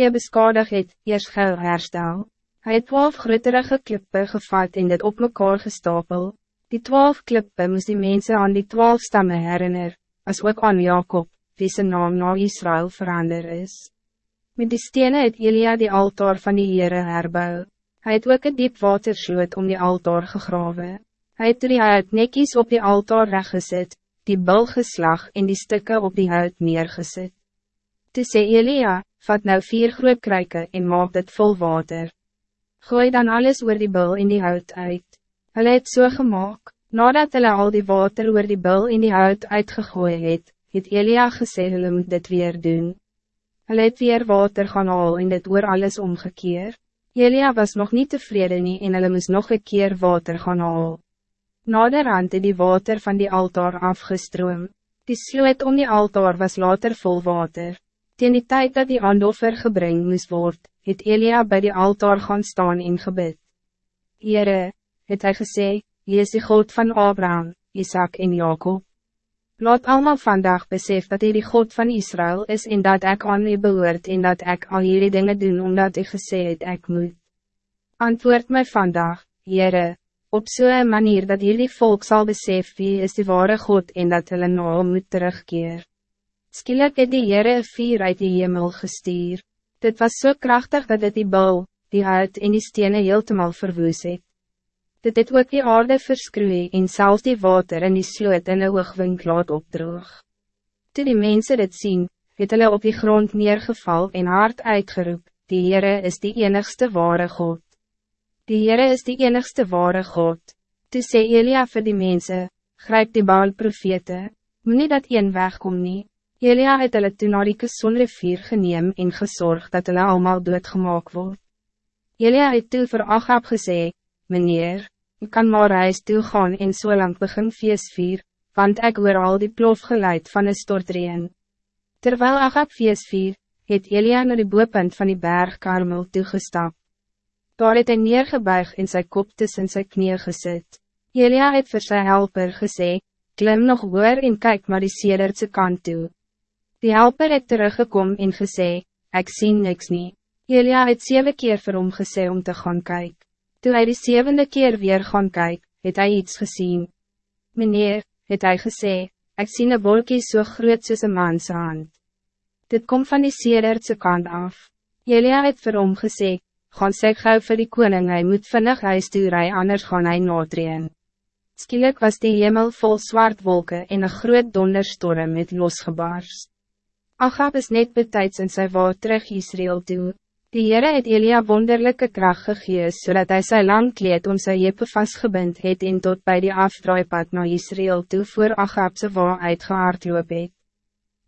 je beskadig het, eers gauw herstel. Hij het twaalf groterige klippe gevat en dit op mekaar gestapel. Die twaalf klippe moest die mensen aan die twaalf stammen herinner, as ook aan Jacob, wie zijn naam na Israël verander is. Met die stenen het Elia die altaar van die Heere herbou. Hij het ook een diep watersloot om die altaar gegraven. Hij het die hout nekies op die altaar reggezet, die bul geslag en die stukken op die hout neergezet. Toe sê Elia, vat nou vier groot kruike en maak dit vol water. Gooi dan alles oor die bil in die hout uit. Hulle het so gemaakt, nadat hulle al die water oor die bil in die hout uitgegooi het, het Elia gesê hulle moet dit weer doen. Hulle het weer water gaan haal en dit oor alles omgekeer. Elia was nog niet tevreden nie en hulle moes nog een keer water gaan haal. Naderhand het die water van die altaar afgestroom. Die sloot om die altaar was later vol water. Tegen die tijd dat die andoffer gebring moest worden, het Elia bij die altaar gaan staan en gebid. Heere, het hy gesê, Jy is die God van Abraham, Isaac en Jacob. Laat allemaal vandaag besef dat hy die God van Israël is en dat ik aan u behoort en dat ik al jullie dingen doen omdat ik gesê het ek moet. Antwoord mij vandaag, Heere, op zo'n manier dat jullie volk zal besef wie is die ware God en dat hulle na moet terugkeer. Skielik het die Heere een vier uit die hemel gestuur. Dit was zo so krachtig dat het die bal, die hout en die stenen heeltemal verwoes het. Dit het ook die aarde verskroei en zelfs die water in die sloot in een oogwink laat opdroog. Toe die mensen dit zien, het hulle op die grond neergeval en hard uitgeroep, die Heere is die enigste ware God. Die Heere is die enigste ware God. Toe sê Elia vir die mensen, grijp die baal profete, moet nie dat een wegkom nie. Elia het hulle toe na die Kesonrivier geneem en gezorgd dat hulle allemaal doodgemaak word. Elia het toe vir Agab gesê, Meneer, ik kan maar reis toe gaan en so lang begin feest vier, want ik hoor al die plof geluid van een stortreen. Terwijl Agab feest vier, het Elia naar die boepunt van die berg Karmel toegestap. Daar het hy neergebuig en sy kop tussen sy knie gesit. Elia het vir sy helper gesê, klim nog hoor en kyk maar die sedertse kant toe. Die helper het teruggekom en gesê, ik zie niks niet. Elia het zeven keer vir hom gesê om te gaan kijken. Toen hij die zevende keer weer gaan kijken, het hij iets gezien. Meneer, het hij gesê, ik zie een wolkie zo so groot soos een mans hand. Dit komt van die sedertse kant af. Elia het vir hom gesê, gaan sê gauw vir die koning, hy moet vinnig huis toe rij, anders gaan hy noodreen. Skielik was die hemel vol zwart wolken en een groot donderstorm met losgebarst. Agab is net betijds in sy waar terug Israël toe. Die Heere het Elia wonderlijke kracht gegees, zodat hij sy lang kleed om sy jeppe vastgebind het en tot bij die afdraaipad naar Israël toe voor Agab sy waar uitgehaard loop het.